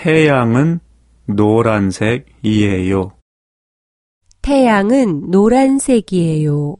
태양은 노란색이에요. 태양은 노란색이에요.